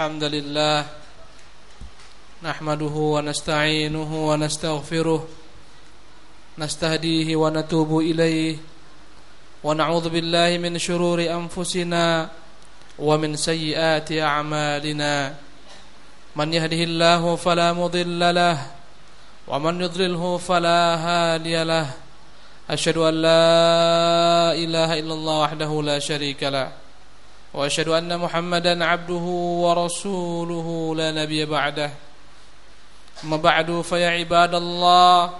الحمد لله نحمده ونستعينه ونستغفره نستهديه ونتوب إليه ونعوذ بالله من شرور أنفسنا ومن سيئات أعمالنا من يهده الله فلا مضل له ومن يضلله فلا هادي له أشهد أن لا إله إلا الله وحده لا شريك له وأشهد أن محمدا عبده ورسوله لا نبي بعده أما بعد فيا عباد الله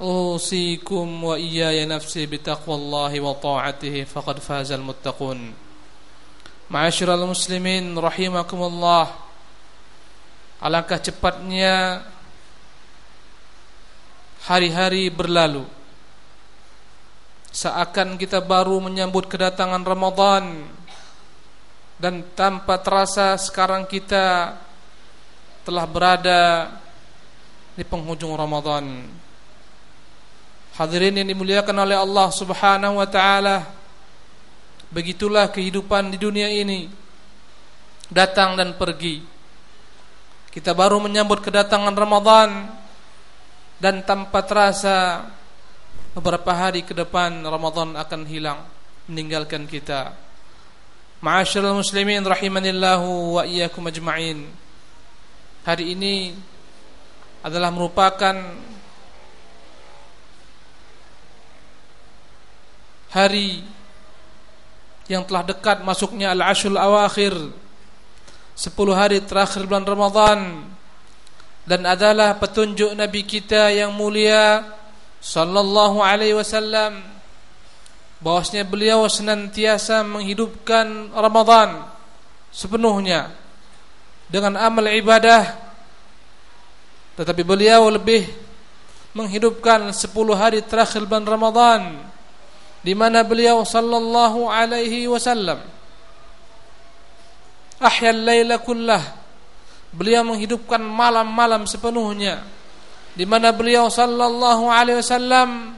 أوصيكم وإياي نفسي بتقوى الله وطاعته فقد فاز المتقون معاشر المسلمين رحمكم الله Alangkah cepatnya hari-hari berlalu Seakan kita baru menyambut kedatangan Ramadan dan tanpa terasa sekarang kita telah berada di penghujung Ramadan. Hadirin yang dimuliakan oleh Allah subhanahu wa ta'ala Begitulah kehidupan di dunia ini. Datang dan pergi. Kita baru menyambut kedatangan Ramadan dan tanpa terasa beberapa hari ke depan Ramadan akan hilang meninggalkan kita. Ma'asyiral muslimin rahimanillahu wa iyyakum ajma'in. Hari ini adalah merupakan hari yang telah dekat masuknya al-ashrul awakhir Sepuluh hari terakhir bulan Ramadhan dan adalah petunjuk Nabi kita yang mulia sallallahu alaihi wasallam bahwasanya beliau senantiasa menghidupkan Ramadhan sepenuhnya dengan amal ibadah. Tetapi beliau lebih menghidupkan sepuluh hari terakhir bulan Ramadhan di mana beliau sallallahu alaihi wasallam ahyal laila kullah beliau menghidupkan malam-malam sepenuhnya di mana beliau sallallahu alaihi wasallam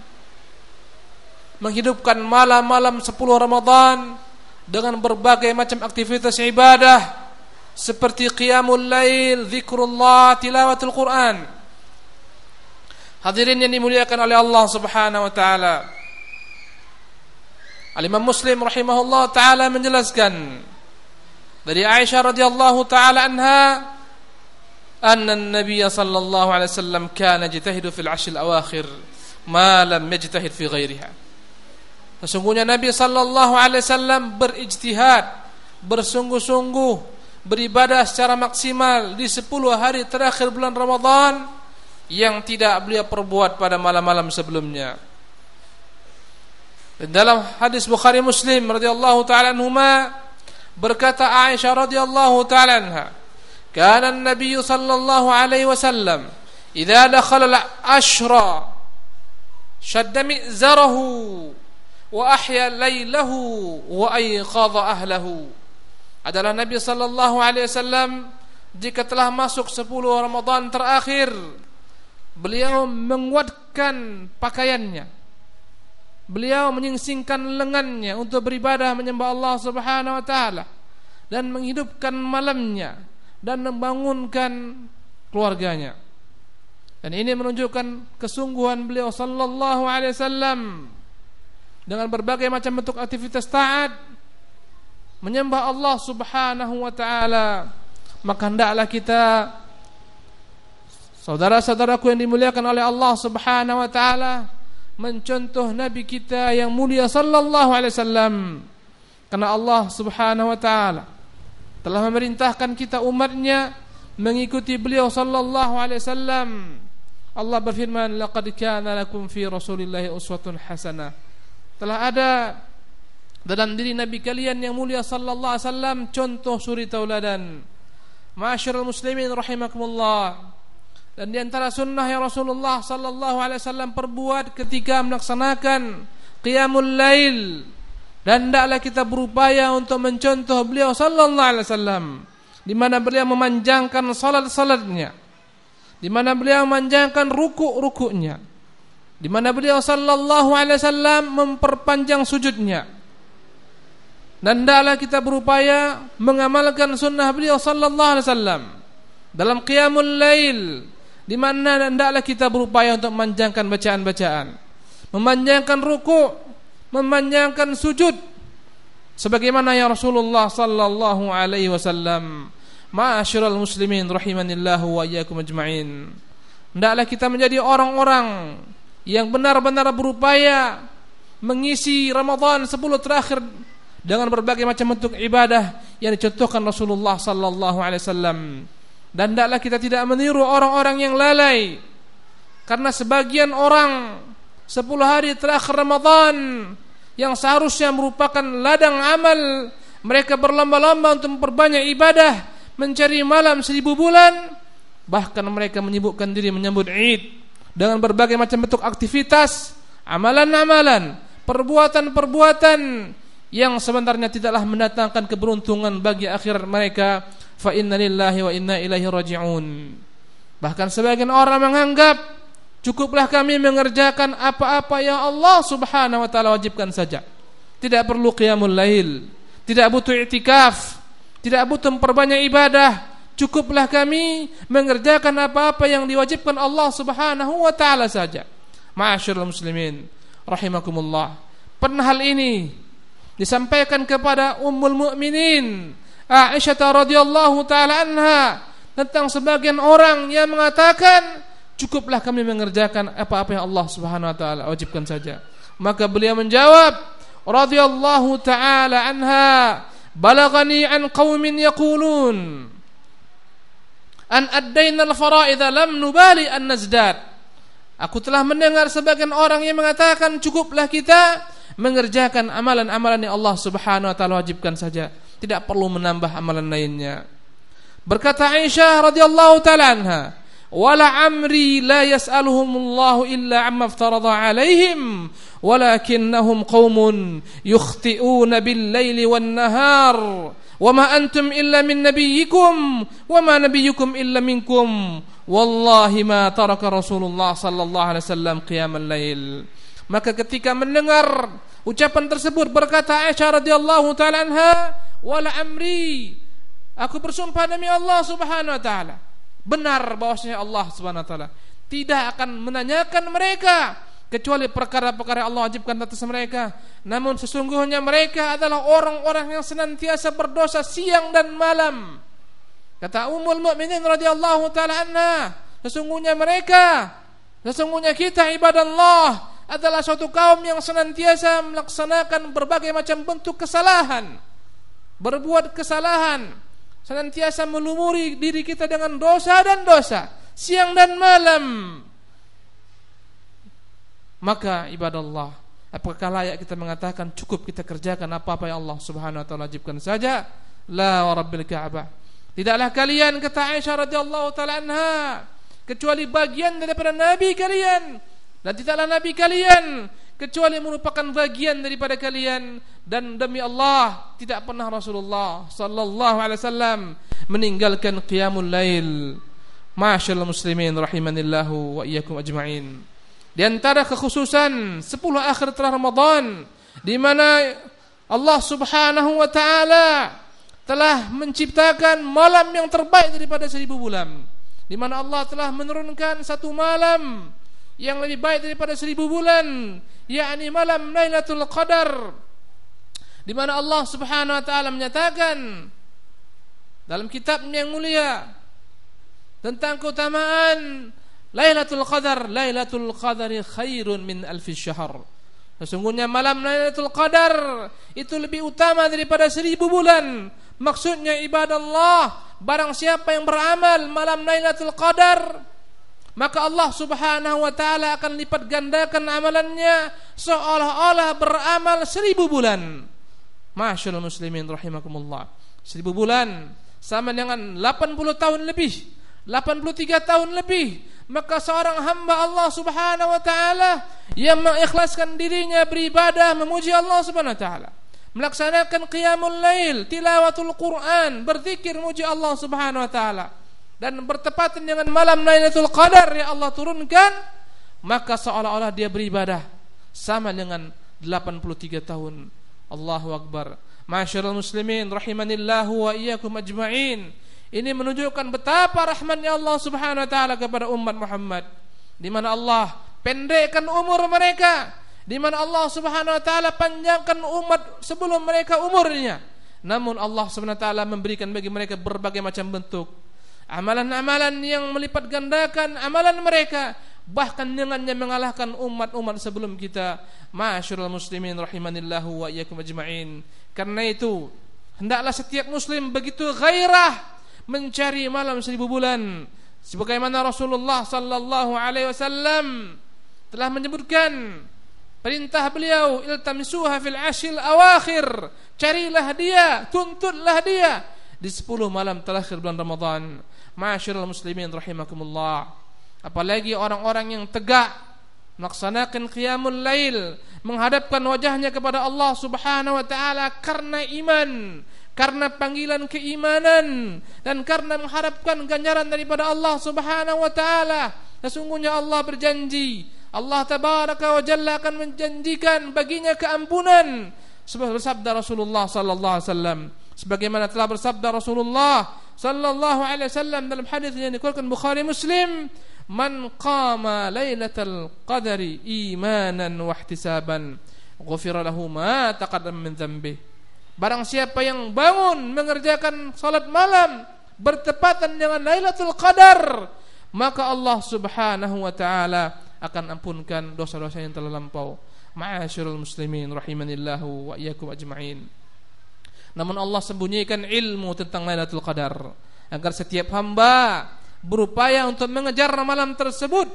menghidupkan malam-malam 10 Ramadan dengan berbagai macam aktivitas ibadah seperti qiyamul lail, zikrullah, tilawatul Quran. Hadirin yang dimuliakan oleh Allah Subhanahu wa taala. Al-Imam Muslim rahimahullah taala menjelaskan dari Aisyah radhiyallahu taala anha anna an-nabiy sallallahu alaihi wasallam kana yajtahidu fil ashr al-awakhir ma lam yajtahid fi ghairiha Sesungguhnya Nabi sallallahu alaihi wasallam berijtihad bersungguh-sungguh beribadah secara maksimal di 10 hari terakhir bulan Ramadan yang tidak beliau perbuat pada malam-malam sebelumnya. Dalam hadis Bukhari Muslim radhiyallahu taala anhuma Berkata Aisyah radhiyallahu taala anha, "Kana an-nabiy sallallahu alaihi wasallam idza dakhala al-ashra shadda mi'zarahu wa ahya laylahu wa ayqadha ahlahu." Adalah Nabi sallallahu alaihi wasallam jika telah masuk 10 Ramadan terakhir beliau menguatkan pakaiannya beliau menyingsingkan lengannya untuk beribadah menyembah Allah Subhanahu wa taala dan menghidupkan malamnya dan membangunkan keluarganya. Dan ini menunjukkan kesungguhan beliau sallallahu alaihi wasallam dengan berbagai macam bentuk aktivitas taat menyembah Allah Subhanahu wa taala. Maka hendaklah kita saudara-saudaraku yang dimuliakan oleh Allah Subhanahu wa taala mencontoh nabi kita yang mulia sallallahu alaihi wasallam karena Allah Subhanahu wa taala telah memerintahkan kita umatnya mengikuti beliau sallallahu alaihi wasallam Allah berfirman laqad kana lakum fi rasulillahi uswatun hasanah telah ada dalam diri nabi kalian yang mulia sallallahu alaihi wasallam contoh suri tauladan. Ma'asyiral muslimin rahimakumullah. Dan di antara sunnah yang Rasulullah sallallahu alaihi wasallam perbuat ketika melaksanakan qiyamul lail dan hendaklah kita berupaya untuk mencontoh beliau sallallahu alaihi wasallam di mana beliau memanjangkan salat-salatnya di mana beliau memanjangkan ruku-rukunya di mana beliau sallallahu alaihi wasallam memperpanjang sujudnya. Dan hendaklah kita berupaya mengamalkan sunnah beliau sallallahu alaihi wasallam dalam qiyamul lail di mana hendaklah kita berupaya untuk memanjangkan bacaan-bacaan memanjangkan ruku memanjangkan sujud. Sebagaimana yang Rasulullah sallallahu alaihi wasallam ma'asyiral muslimin rahimanillahu wa iyyakum ajmain. Hendaklah kita menjadi orang-orang yang benar-benar berupaya mengisi Ramadan 10 terakhir dengan berbagai macam bentuk ibadah yang dicontohkan Rasulullah sallallahu alaihi wasallam. Dan hendaklah kita tidak meniru orang-orang yang lalai. Karena sebagian orang 10 hari terakhir Ramadan yang seharusnya merupakan ladang amal mereka berlomba-lomba untuk memperbanyak ibadah mencari malam seribu bulan bahkan mereka menyibukkan diri menyambut Id dengan berbagai macam bentuk aktivitas amalan-amalan perbuatan-perbuatan yang sebenarnya tidaklah mendatangkan keberuntungan bagi akhirat mereka. Fa inna lillahi wa inna ilaihi raji'un. Bahkan sebagian orang menganggap cukuplah kami mengerjakan apa-apa yang Allah Subhanahu wa taala wajibkan saja. Tidak perlu qiyamul lail tidak butuh i'tikaf tidak butuh memperbanyak ibadah cukuplah kami mengerjakan apa-apa yang diwajibkan Allah Subhanahu wa taala saja. Ma'asyiral muslimin rahimakumullah. Pernah hal ini disampaikan kepada Ummul Mukminin Aisyah radhiyallahu taala anha tentang sebagian orang yang mengatakan cukuplah kami mengerjakan apa-apa yang Allah Subhanahu wa taala wajibkan saja. Maka beliau menjawab radhiyallahu taala anha balagani an qaumin yaqulun an addaina al-fara'idha lam nubali an nazdad. Aku telah mendengar sebagian orang yang mengatakan cukuplah kita mengerjakan amalan-amalan yang Allah Subhanahu wa taala wajibkan saja, tidak perlu menambah amalan lainnya. Berkata Aisyah radhiyallahu taala anha, "Wala amri la yas'aluhumullahu illa amma aftarada 'alaihim, walakinnahum qaumun yukhti'una bil-laili wan-nahar." wa ma antum illa min nabiyyikum wa ma nabiyyukum illa minkum. Wallahi ma taraka Rasulullah sallallahu alaihi wasallam qiyamal lail. Maka ketika mendengar ucapan tersebut berkata Aisyah radhiyallahu taala anha wala amri aku bersumpah demi Allah subhanahu wa taala. Benar bahwasanya Allah subhanahu wa taala tidak akan menanyakan mereka kecuali perkara-perkara Allah wajibkan atas mereka. Namun sesungguhnya mereka adalah orang-orang yang senantiasa berdosa siang dan malam. Kata Ummul Mukminin radhiyallahu taala anha, sesungguhnya mereka, sesungguhnya kita ibadah Allah adalah suatu kaum yang senantiasa melaksanakan berbagai macam bentuk kesalahan, berbuat kesalahan, senantiasa melumuri diri kita dengan dosa dan dosa, siang dan malam. Maka ibadah Allah, apakah layak kita mengatakan cukup kita kerjakan apa-apa yang Allah Subhanahu wa taala wajibkan saja? La wa rabbil Ka'bah. Tidaklah kalian kata Aisyah radhiyallahu taala anha kecuali bagian daripada nabi kalian dan tidaklah nabi kalian kecuali merupakan bagian daripada kalian dan demi Allah tidak pernah Rasulullah sallallahu alaihi wasallam meninggalkan qiyamul lail. Masyaallah muslimin rahimanillahu wa iyyakum ajmain. Di antara kekhususan 10 akhir telah Ramadan di mana Allah Subhanahu wa taala telah menciptakan malam yang terbaik daripada seribu bulan. Di mana Allah telah menurunkan satu malam yang lebih baik daripada seribu bulan yakni malam Lailatul Qadar di mana Allah Subhanahu wa taala menyatakan dalam kitabnya yang mulia tentang keutamaan Lailatul Qadar Lailatul Qadari khairun min alfi syahr Sesungguhnya malam Lailatul Qadar itu lebih utama daripada seribu bulan. Maksudnya ibadah Allah. Barang siapa yang beramal malam Lailatul Qadar maka Allah Subhanahu wa taala akan lipat gandakan amalannya seolah-olah beramal seribu bulan. Masyaallah muslimin rahimakumullah. Seribu bulan sama dengan 80 tahun lebih, 83 tahun lebih. Maka seorang hamba Allah Subhanahu wa taala yang mengikhlaskan dirinya beribadah memuji Allah Subhanahu wa taala, melaksanakan qiyamul lail, tilawatul Quran, berzikir memuji Allah Subhanahu wa taala. Dan bertepatan dengan malam Lailatul Qadar yang Allah turunkan maka seolah-olah dia beribadah. Sama dengan 83 tahun. Allahu Akbar. Masyarul muslimin rahimanillahu wa iyyakum ajma'in. Ini menunjukkan betapa rahmatnya Allah Subhanahu wa taala kepada umat Muhammad. Di mana Allah pendekkan umur mereka, di mana Allah Subhanahu wa taala panjangkan umat sebelum mereka umurnya. Namun Allah Subhanahu wa taala memberikan bagi mereka berbagai macam bentuk. Amalan-amalan yang melipat gandakan amalan mereka. Bahkan dengannya mengalahkan umat-umat sebelum kita. Masyarul muslimin rahimanillahu wa iyyakum ajma'in. Karena itu hendaklah setiap muslim begitu gairah mencari malam seribu bulan. Sebagaimana Rasulullah sallallahu alaihi wasallam telah menyebutkan perintah beliau iltamisuha fil ashil awakhir. Carilah dia tuntutlah dia di 10 malam terakhir bulan Ramadan. Ma'asyiral muslimin rahimakumullah. Apalagi orang-orang yang tegak melaksanakan qiyamul lail, menghadapkan wajahnya kepada Allah Subhanahu wa taala karena iman, karena panggilan keimanan dan karena mengharapkan ganjaran daripada Allah Subhanahu wa taala. Sesungguhnya Allah berjanji, Allah tabaraka wa jalla akan menjanjikan baginya keampunan. Sebab bersabda Rasulullah sallallahu alaihi wasallam, sebagaimana telah bersabda Rasulullah sallallahu alaihi wasallam dalam hadis yang dikeluarkan Bukhari Muslim man qama lailatul qadri imanan wa ihtisaban ghufira lahu ma taqaddam min dhanbi barang siapa yang bangun mengerjakan salat malam bertepatan dengan Lailatul Qadar maka Allah Subhanahu wa taala akan ampunkan dosa-dosa yang telah lampau. Ma'asyiral muslimin rahimanillahu wa iyyakum ajma'in. Namun Allah sembunyikan ilmu tentang Lailatul Qadar agar setiap hamba berupaya untuk mengejar malam tersebut,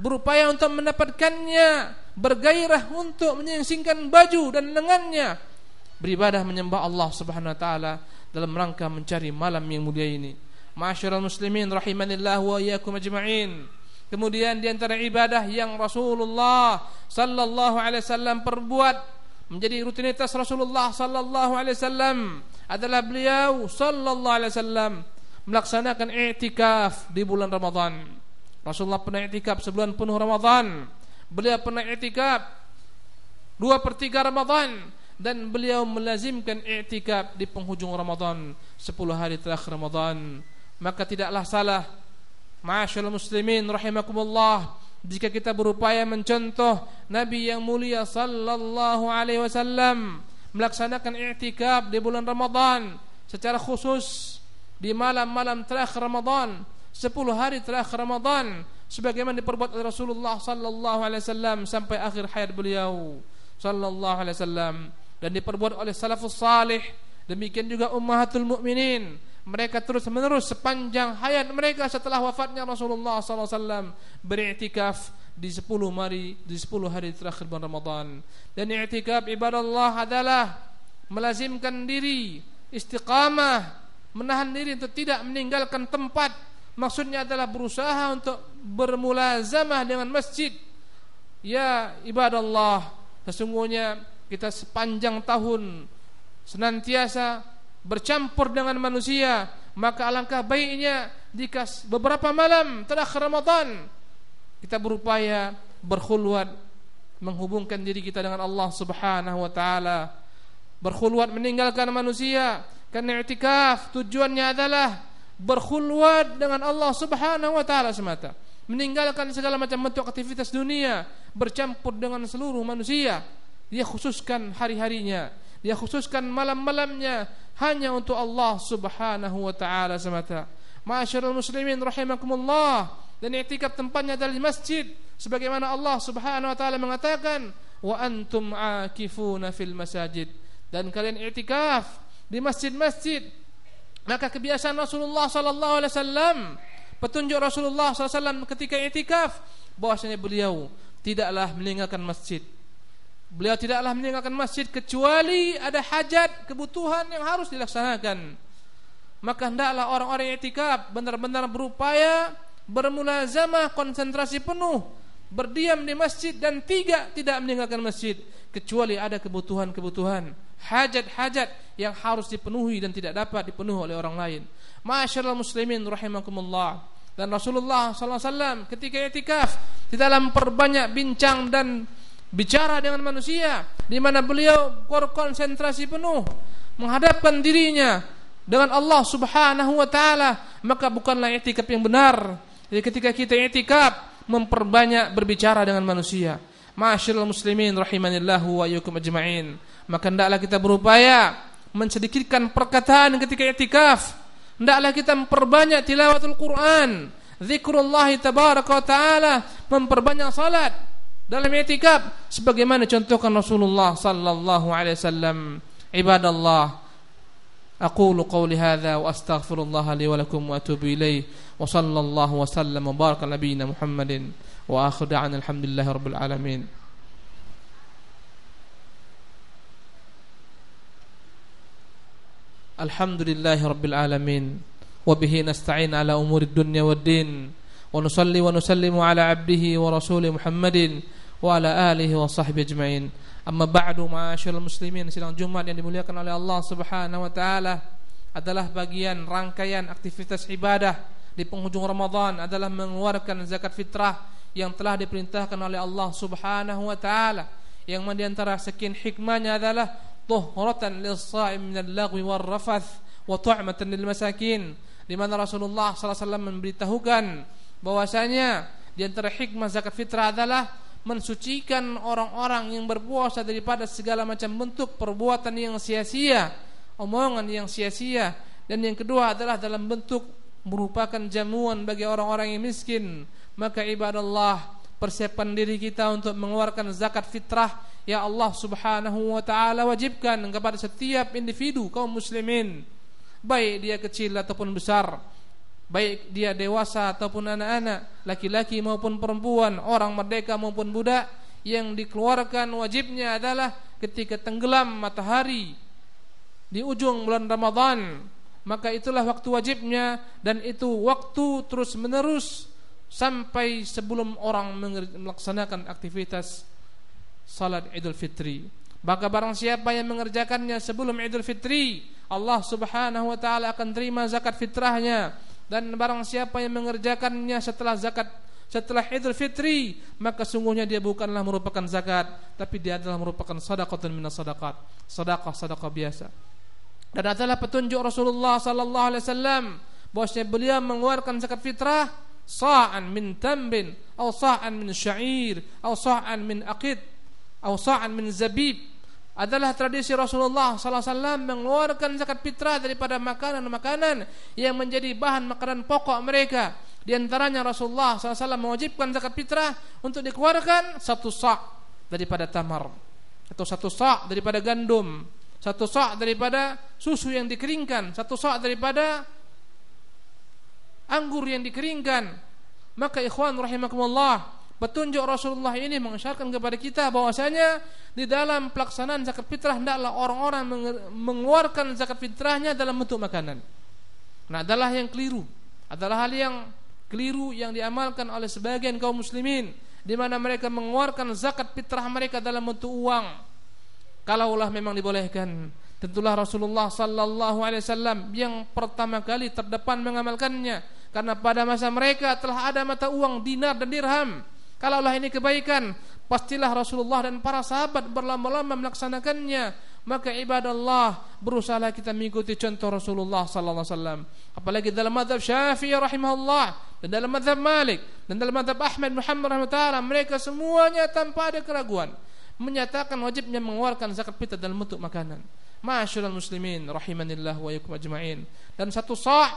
berupaya untuk mendapatkannya, bergairah untuk menyingsingkan baju dan lengannya, beribadah menyembah Allah Subhanahu wa taala dalam rangka mencari malam yang mulia ini. Ma'asyiral muslimin rahimanillah wa iyyakum ajma'in. Kemudian di antara ibadah yang Rasulullah sallallahu alaihi wasallam perbuat menjadi rutinitas Rasulullah sallallahu alaihi wasallam adalah beliau sallallahu alaihi wasallam melaksanakan i'tikaf di bulan Ramadan. Rasulullah pernah i'tikaf sebulan penuh Ramadan. Beliau pernah i'tikaf dua per tiga Ramadan dan beliau melazimkan i'tikaf di penghujung Ramadan, sepuluh hari terakhir Ramadan. Maka tidaklah salah. Ma'asyiral muslimin rahimakumullah. Jika kita berupaya mencontoh Nabi yang mulia sallallahu alaihi wasallam melaksanakan i'tikaf di bulan Ramadan secara khusus di malam-malam terakhir Ramadan 10 hari terakhir Ramadan sebagaimana diperbuat oleh Rasulullah sallallahu alaihi wasallam sampai akhir hayat beliau sallallahu alaihi wasallam dan diperbuat oleh salafus salih. Demikian juga ummahatul mukminin mereka terus menerus sepanjang hayat mereka setelah wafatnya Rasulullah SAW beriktikaf di 10 hari di 10 hari terakhir bulan Ramadan. Dan i'tikaf ibadah Allah adalah melazimkan diri istiqamah menahan diri untuk tidak meninggalkan tempat. Maksudnya adalah berusaha untuk bermulazamah dengan masjid. Ya ibadah Allah sesungguhnya kita sepanjang tahun senantiasa bercampur dengan manusia maka alangkah baiknya jika beberapa malam terakhir Ramadan kita berupaya berkhulwat menghubungkan diri kita dengan Allah Subhanahu wa taala berkhulwat meninggalkan manusia. Karena i'tikaf tujuannya adalah berkhulwat dengan Allah Subhanahu wa taala semata meninggalkan segala macam bentuk aktivitas dunia bercampur dengan seluruh manusia dia khususkan hari-harinya. Dia khususkan malam-malamnya. Hanya untuk Allah Subhanahu wa taala semata. Ma'asyiral muslimin rahimakumullah. Dan i'tikaf tempatnya adalah di masjid. Sebagaimana Allah Subhanahu wa taala mengatakan wa antum akifuna fil masajid. Dan kalian i'tikaf di masjid-masjid. Maka kebiasaan Rasulullah sallallahu alaihi wasallam petunjuk Rasulullah sallallahu alaihi wasallam ketika i'tikaf bahwasanya beliau tidaklah meninggalkan masjid Beliau tidaklah meninggalkan masjid kecuali ada hajat, kebutuhan yang harus dilaksanakan. Maka hendaklah orang-orang itikaf benar-benar berupaya bermulazamah konsentrasi penuh berdiam di masjid dan tiga tidak meninggalkan masjid kecuali ada kebutuhan-kebutuhan hajat-hajat yang harus dipenuhi dan tidak dapat dipenuhi oleh orang lain. Masyaallah muslimin rahimakumullah. Dan Rasulullah sallallahu alaihi wasallam ketika itikaf dalam perbanyak bincang dan bicara dengan manusia di mana beliau berkonsentrasi penuh menghadapkan dirinya dengan Allah Subhanahu wa taala, maka bukanlah i'tikaf yang benar. Jadi ketika kita i'tikaf memperbanyak berbicara dengan manusia. Ma'asyiral muslimin rahimanillahu wa iyyakum ajma'in. Maka hendaklah kita berupaya mensedikitkan perkataan ketika i'tikaf. Hendaklah kita memperbanyak tilawatul Quran, zikrullah tabaraka wa taala, memperbanyak salat dalam i'tikaf sebagaimana contohkan Rasulullah sallallahu alaihi wasallam. Ibadallah, أقول قولي هذا وأستغفر الله لي ولكم وأتوب إليه وصلى الله وسلم وبارك على نبينا محمد وآخر دعنا الحمد لله رب العالمين الحمد لله رب العالمين وبه نستعين على أمور الدنيا والدين ونصلي ونسلم على عبده ورسوله محمد wa ala alihi wa sahbihi ajma'in. Amma ba'du ma'asyiral muslimin, sidang Jumat yang dimuliakan oleh Allah Subhanahu wa taala adalah bagian rangkaian aktivitas ibadah di penghujung Ramadan adalah mengeluarkan zakat fitrah yang telah diperintahkan oleh Allah Subhanahu wa taala yang di antara sekian hikmahnya adalah tuhratan lis-sha'im minal lagwi war rafath wa tu'matan lil masakin di mana Rasulullah sallallahu alaihi wasallam memberitahukan bahwasanya di antara hikmah zakat fitrah adalah mensucikan orang-orang yang berpuasa daripada segala macam bentuk perbuatan yang sia-sia, omongan yang sia-sia, dan yang kedua adalah dalam bentuk merupakan jamuan bagi orang-orang yang miskin. Maka ibadah Allah persiapkan diri kita untuk mengeluarkan zakat fitrah ya Allah Subhanahu wa taala wajibkan kepada setiap individu kaum muslimin baik dia kecil ataupun besar baik dia dewasa ataupun anak-anak, laki-laki maupun perempuan, orang merdeka maupun budak, yang dikeluarkan wajibnya adalah ketika tenggelam matahari di ujung bulan Ramadan, maka itulah waktu wajibnya dan itu waktu terus menerus sampai sebelum orang melaksanakan aktivitas salat Idul Fitri. Maka barang siapa yang mengerjakannya sebelum Idul Fitri, Allah Subhanahu wa taala akan terima zakat fitrahnya dan barang siapa yang mengerjakannya setelah zakat setelah Idul Fitri maka sungguhnya dia bukanlah merupakan zakat tapi dia adalah merupakan sedekah minas sadaqat sedekah sedekah biasa. Dan adalah petunjuk Rasulullah sallallahu alaihi wasallam bahwasanya beliau mengeluarkan zakat fitrah sa'an min tambin atau sa'an min syair atau sa'an min aqid atau sa'an min zabib adalah tradisi Rasulullah wasallam mengeluarkan zakat fitrah daripada makanan-makanan yang menjadi bahan makanan pokok mereka. Di antaranya Rasulullah wasallam mewajibkan zakat fitrah untuk dikeluarkan satu sak daripada tamar atau satu sak daripada gandum, satu sak daripada susu yang dikeringkan, satu sak daripada anggur yang dikeringkan. Maka ikhwan rahimakumullah, Petunjuk Rasulullah ini mengisyaratkan kepada kita bahwasanya di dalam pelaksanaan zakat fitrah hendaklah orang-orang mengeluarkan zakat fitrahnya dalam bentuk makanan. Nah, adalah yang keliru. Adalah hal yang keliru yang diamalkan oleh sebagian kaum muslimin di mana mereka mengeluarkan zakat fitrah mereka dalam bentuk uang. Kalaulah memang dibolehkan, tentulah Rasulullah sallallahu alaihi wasallam yang pertama kali terdepan mengamalkannya karena pada masa mereka telah ada mata uang dinar dan dirham Kalaulah ini kebaikan, pastilah Rasulullah dan para sahabat berlama-lama melaksanakannya. Maka ibadah Allah berusaha kita mengikuti contoh Rasulullah sallallahu alaihi wasallam. Apalagi dalam mazhab Syafi'i rahimahullah dan dalam mazhab Malik dan dalam mazhab Ahmad Muhammad rahimahullah mereka semuanya tanpa ada keraguan menyatakan wajibnya mengeluarkan zakat fitrah dalam bentuk makanan. Masyaallah muslimin rahimanillah wa yakum ajma'in. Dan satu sa'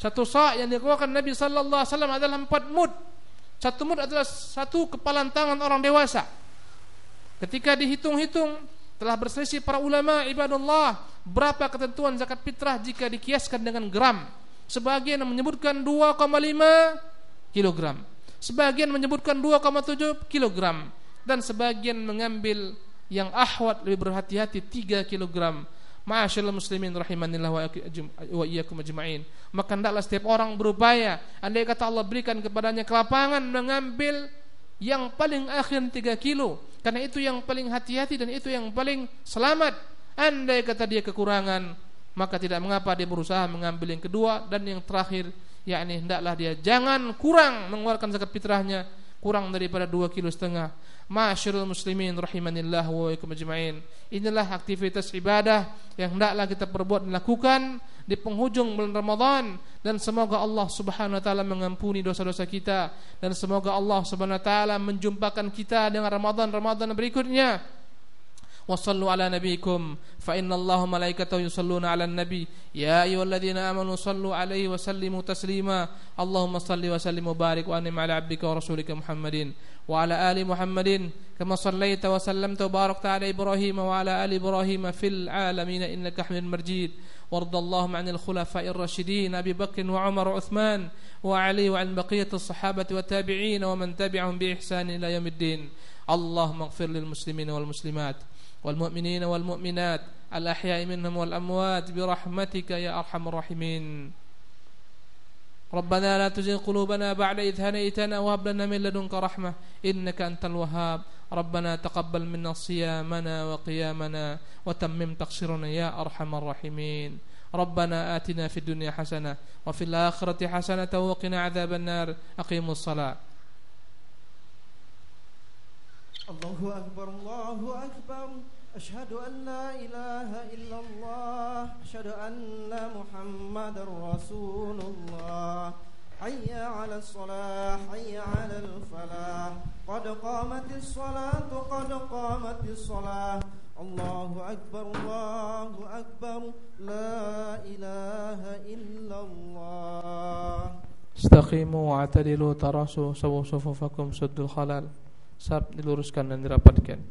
satu sa' yang dikeluarkan Nabi sallallahu alaihi wasallam adalah empat mud satu mud adalah satu kepalan tangan orang dewasa. Ketika dihitung-hitung telah berselisih para ulama ibadullah berapa ketentuan zakat fitrah jika dikiaskan dengan gram. Sebagian menyebutkan 2,5 kilogram. Sebagian menyebutkan 2,7 kilogram dan sebagian mengambil yang ahwat lebih berhati-hati 3 kilogram Ma'asyiral muslimin rahimanillah wa iyyakum ajma'in. Maka hendaklah setiap orang berupaya andai kata Allah berikan kepadanya kelapangan mengambil yang paling akhir 3 kilo karena itu yang paling hati-hati dan itu yang paling selamat. Andai kata dia kekurangan maka tidak mengapa dia berusaha mengambil yang kedua dan yang terakhir yakni hendaklah dia jangan kurang mengeluarkan zakat fitrahnya kurang daripada dua kilo setengah. Masyarul muslimin rahimanillah wa ikum ajma'in. Inilah aktivitas ibadah yang hendaklah kita perbuat dan lakukan di penghujung bulan Ramadan dan semoga Allah Subhanahu wa taala mengampuni dosa-dosa kita dan semoga Allah Subhanahu wa taala menjumpakan kita dengan Ramadan-Ramadan berikutnya. وصلوا على نبيكم. فإن الله ملائكته يصلون على النبي. يا أيها الذين آمنوا صلوا عليه وسلموا تسليما. اللهم صل وسلم وبارك وأنم على عبدك ورسولك محمد وعلى آل محمد كما صليت وسلمت وباركت على إبراهيم وعلى آل إبراهيم في العالمين إنك حميد مجيد. وارض اللهم عن الخلفاء الراشدين أبي بكر وعمر وعثمان وعلي وعن بقية الصحابة والتابعين ومن تبعهم بإحسان إلى يوم الدين. اللهم اغفر للمسلمين والمسلمات. والمؤمنين والمؤمنات الأحياء منهم والأموات برحمتك يا أرحم الراحمين. ربنا لا تزغ قلوبنا بعد إذ هديتنا وهب لنا من لدنك رحمة إنك أنت الوهاب. ربنا تقبل منا صيامنا وقيامنا وتمم تقصيرنا يا أرحم الراحمين. ربنا آتنا في الدنيا حسنة وفي الآخرة حسنة وقنا عذاب النار. أقيموا الصلاة. الله أكبر الله أكبر. أشهد أن لا إله إلا الله. أشهد أن محمد رسول الله. حي على الصلاة حي على الفلاح. قد قامت الصلاة قد قامت الصلاة. الله أكبر الله أكبر. لا إله إلا الله. استقيموا واعتدلوا تراسوا سووا صفوفكم سدوا الخلال. Sab diluruskan dan dirapatkan